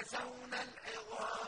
تجسون العظام.